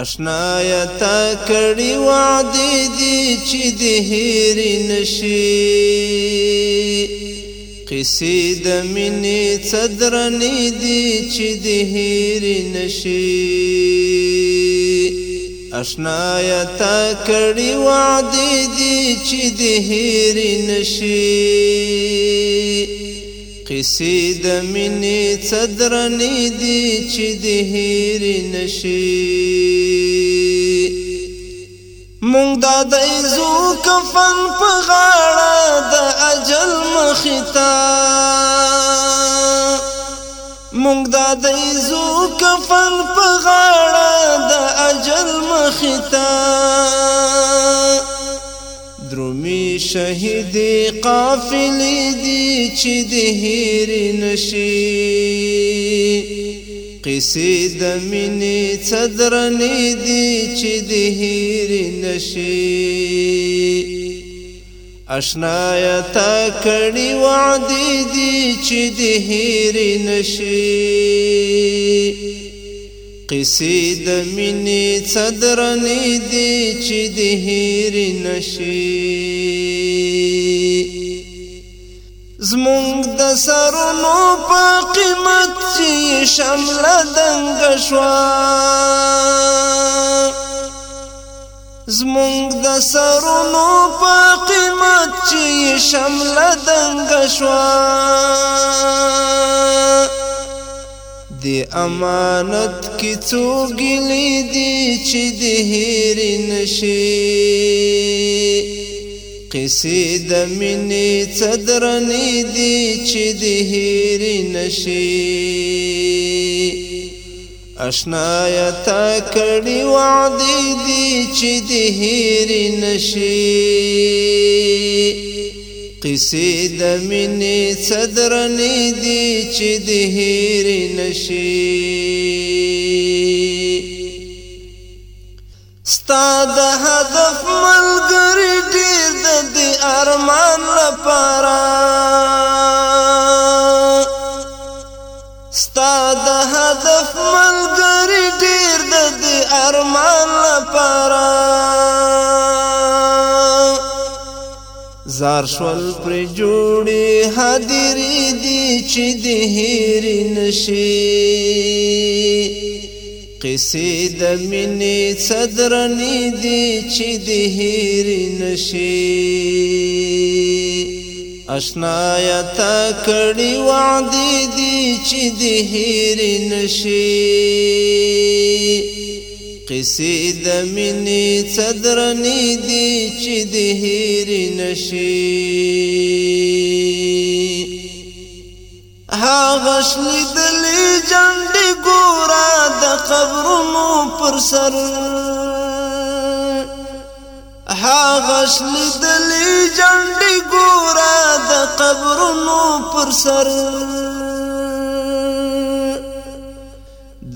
اشنا یتا کړي وعده دي چې د هیر نشي قصې د منې صدرنې دي چې د هیر نشي اشنا یتا کړي وعده دي چې د هیر نشي قصې د مینې صدرنې دي چې د هیر نشي مونږ دا د زو کفن په غاړه د اجل مختا مونږ دا د زو کفن په غاړه د اجل مختا درومي شهيدي قافلي دي چې د هیر نشي قصې د مینې صدرنې دي چې د نشي اشنايا یا تا دي چې د هیر نشي قصې د مینې صدرنې دي چې د هیر نشي زمونږ د سرونو په قیمت چې شمله دنګ شوا زمونږ د سرونو په قیمت چې شمله دنګ شوا دی امانت کی تو گلی دی چی دی هیری نشی قسی منې صدرنې دي چې د هیر نشي اشنا یا تا کڑی وعدی دی چی دی هیری نشی قصې د مینې صدرنې دي چې د هېرې نشي ستا د هدف ملګری ډېر د دې ارمان لپاره ستا د هدف ملګری ډېر د دې ارمان لپاره زار شول پر جوړي حاضرې دي چې د هیر نشي قصې د مینې صدرنې دي چې د هیر نشي اشنا یا تا کړي وعده دي چې د هیر نشي قصې د مینې صدرنې دي چې د هیر نشي ها غشلې دلې جنډې ګورا د قبرونو پر سر ها غشلې دلې جنډې ګورا د قبرونو پر سر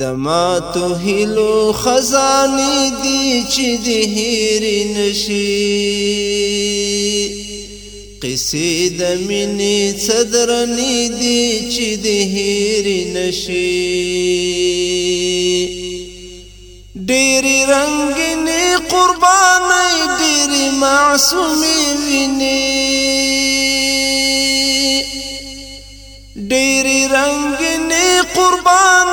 د ما تو هلو خزانی دی چې د هیر نشي قصې د مینې صدرنی دی چې د هیر نشي ډېر رنگینه قربانې ډېر معصومې ویني ډېر رنگینه قربان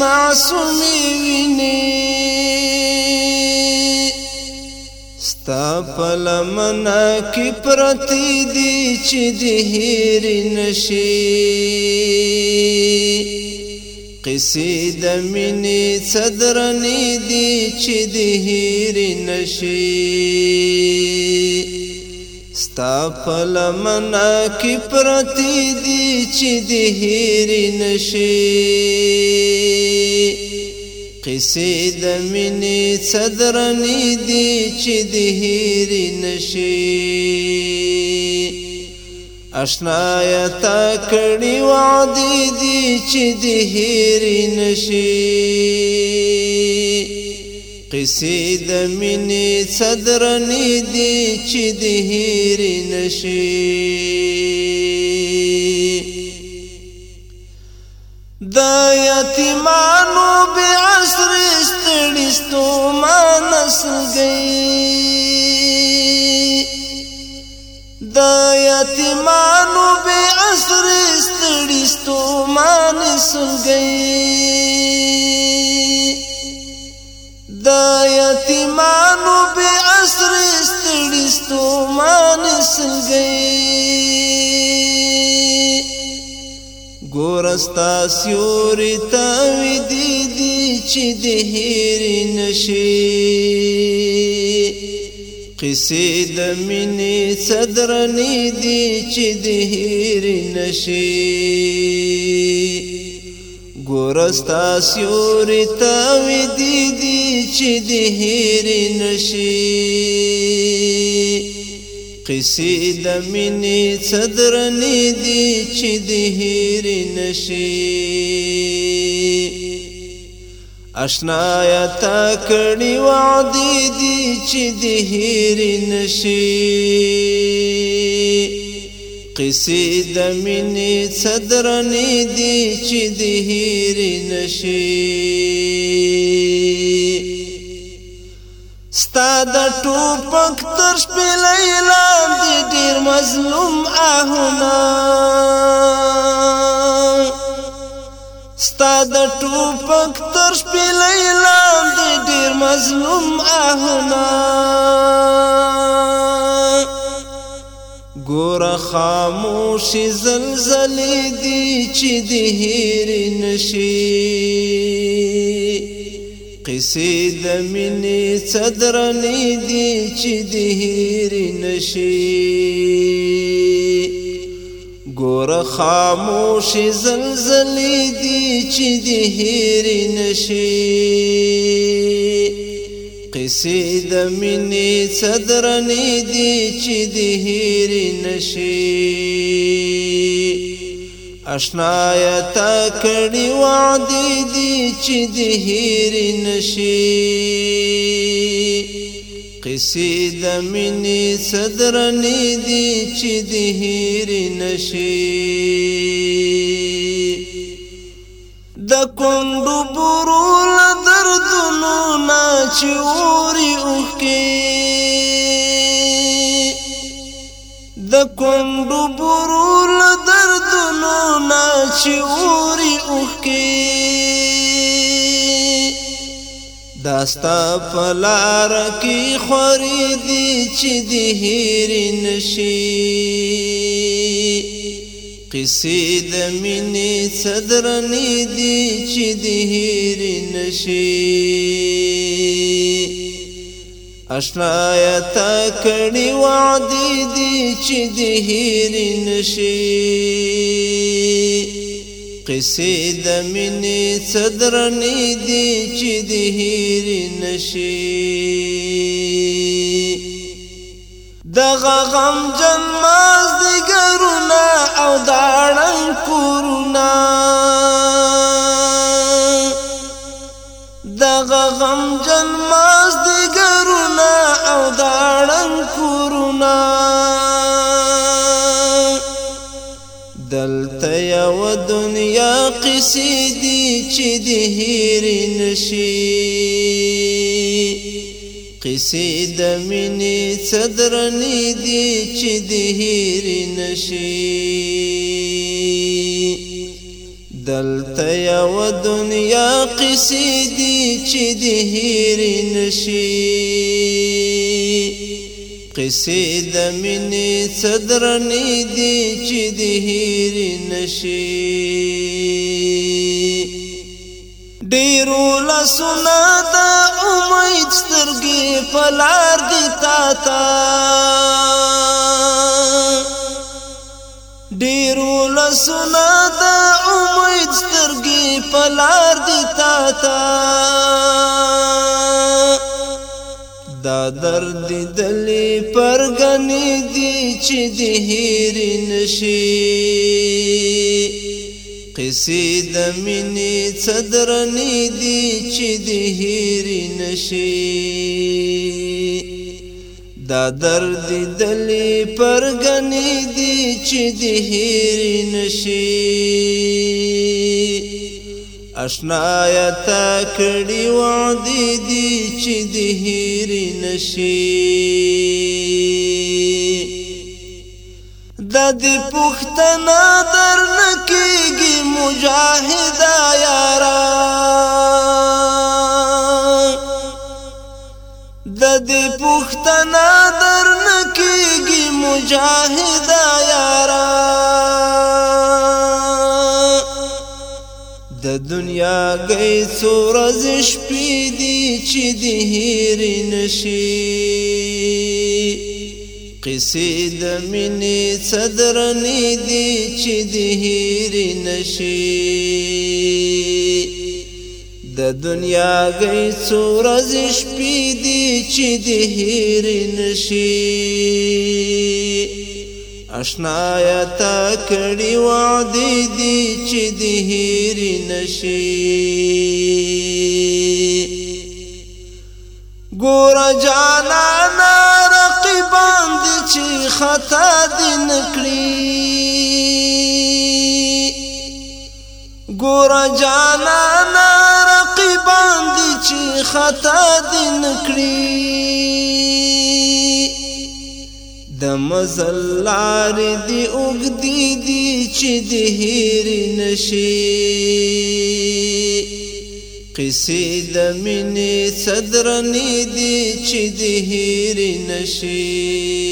معصومی ویني ستا پلمنا کی پرتی دی چې دی هیر نشي قصې د مینې صدرنې دی چې دی هیر نشي ستا پلمنا کی پرتی دی چی دی هیری نشی قسی دمینی صدرنی دی چی دی هیری نشی اشنا یا تا کړي وعده دي چې د هېری نشي قصې د مینې صدرنې دي چې د هیر نشي د یتیمانو به عصر استړستو مانس گئی د یتیمانو به عصر استړستو مانس گئی دا یتیمانو بی عصر استڑیستو مانی سلگئی گورستا سیوری تاوی دی دی چی دی هیری نشی قسی دمینی صدرنی دی چی دی هیری نشی ګورستا سیوري تا وی دی دی چې د هیر نشي قصې د مینې صدر نه دی چې د هیر نشي اشنا یا تا کړي وعده دی چې د هیر نشي قصې د مینې صدرنې دي چې د هیر نشي ستا د ټوپک تر شپې لاندې ډېر مظلوم آهونه ستا د ټوپک تر شپې لاندې ډېر مظلوم آهونه گور خاموش زلزل دي چی د هیر نشي قصې د منې صدرنې دي چې د هیر نشي ګور خاموش زلزل دي چی د هیر قصې د مینې صدرنې دي چې د هیر نشي اشنا تا کړي وعده دي چې د هیر نشي قصې د مینې صدرنې دي چې د هیر نشي د کندو برول چوري اوخکي د کندو برول دردونو نا چوري اوخکي داستا فلار کی خوري دي چې دي هیر نشي قصې د مینې صدرنې دي چې د هیر نشي اشنا تا کړي وعده دي چې د هیر نشي قصې د مینې صدرنې دي چې د هیر نشي دغه غم جنمه چې نشي قصې د مینې صدرنې دي چې نشي دلته يا دنیا قصې دي چې نشي قصې د مینې صدرنې دي چې نشي ډیرو لسنا دا امید سترګې پلار دی تا تا ډیرو لسنا دا امید سترګې پلار دی تا تا دا درد دلی پرګنې دی چې دی هیر نشي قصې د مینې صدرنې دي چې د هېرې نشي دا درد دلې پرګنې دي چې د هېرې نشي اشنا یا تا کړي وعدې دي چې د هېرې نشي د دې پښتنه درنکې مجاهد یارا د دې پښتنه درن کېږي مجاهد یارا د دنیا گئی سورز شپې دي چې د هیر نشي قصې د مینې صدرنې دي چې د هیر نشي د دنیا گئی سورز شپې دي چې د هیر نشي اشنا یا تا کړي وعده دي چې د هیر نشي ګور جانا نه باندې چې خطا دین کړی ګور جانا رقیبان دي چې خطا دین کړی د مزلار دی اوګدی دی چې د هیر نشي قصې د مینې صدرنې دي چې د هېرې نشي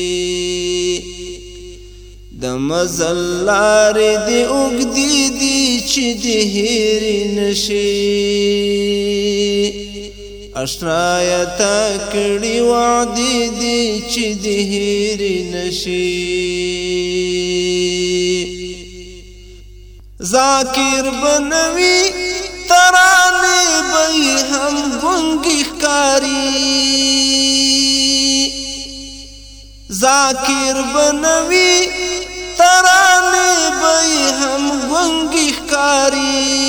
د مزل لارې دې اوږدې دي چې د هېرې نشي اشنایه تا کړې وعدې دي چې د هېرې نشي ذاکر بنوي وی هم ګونګی ښکاری ذاکر بنوي ترانه به هم ګونګی ښکاری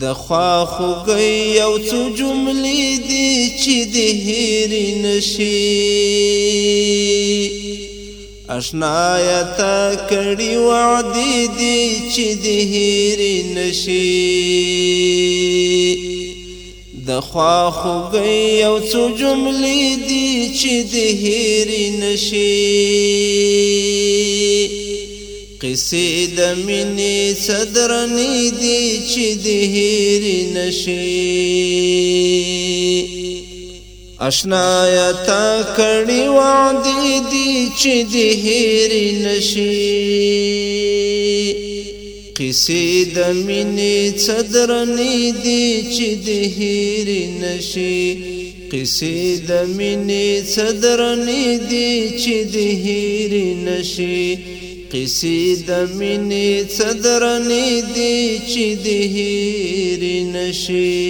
د خوا خوګي او څو جملې دي چې د هېرې نشي اشنا یتا کړي وعده دي چې د هیر نشي د خوا خو گئی او څو جملې دي چې د هیر نشي قصې د منې صدرنې دي چې د هیر نشي اشنا تا کړي وعده دي چې د هېر نشي قصې د مینې صدرنې دي چې د هېر نشي قصې د مینې صدرنې دي چې د هېر نشي قصې د مینې صدرنې دي چې د هېر نشي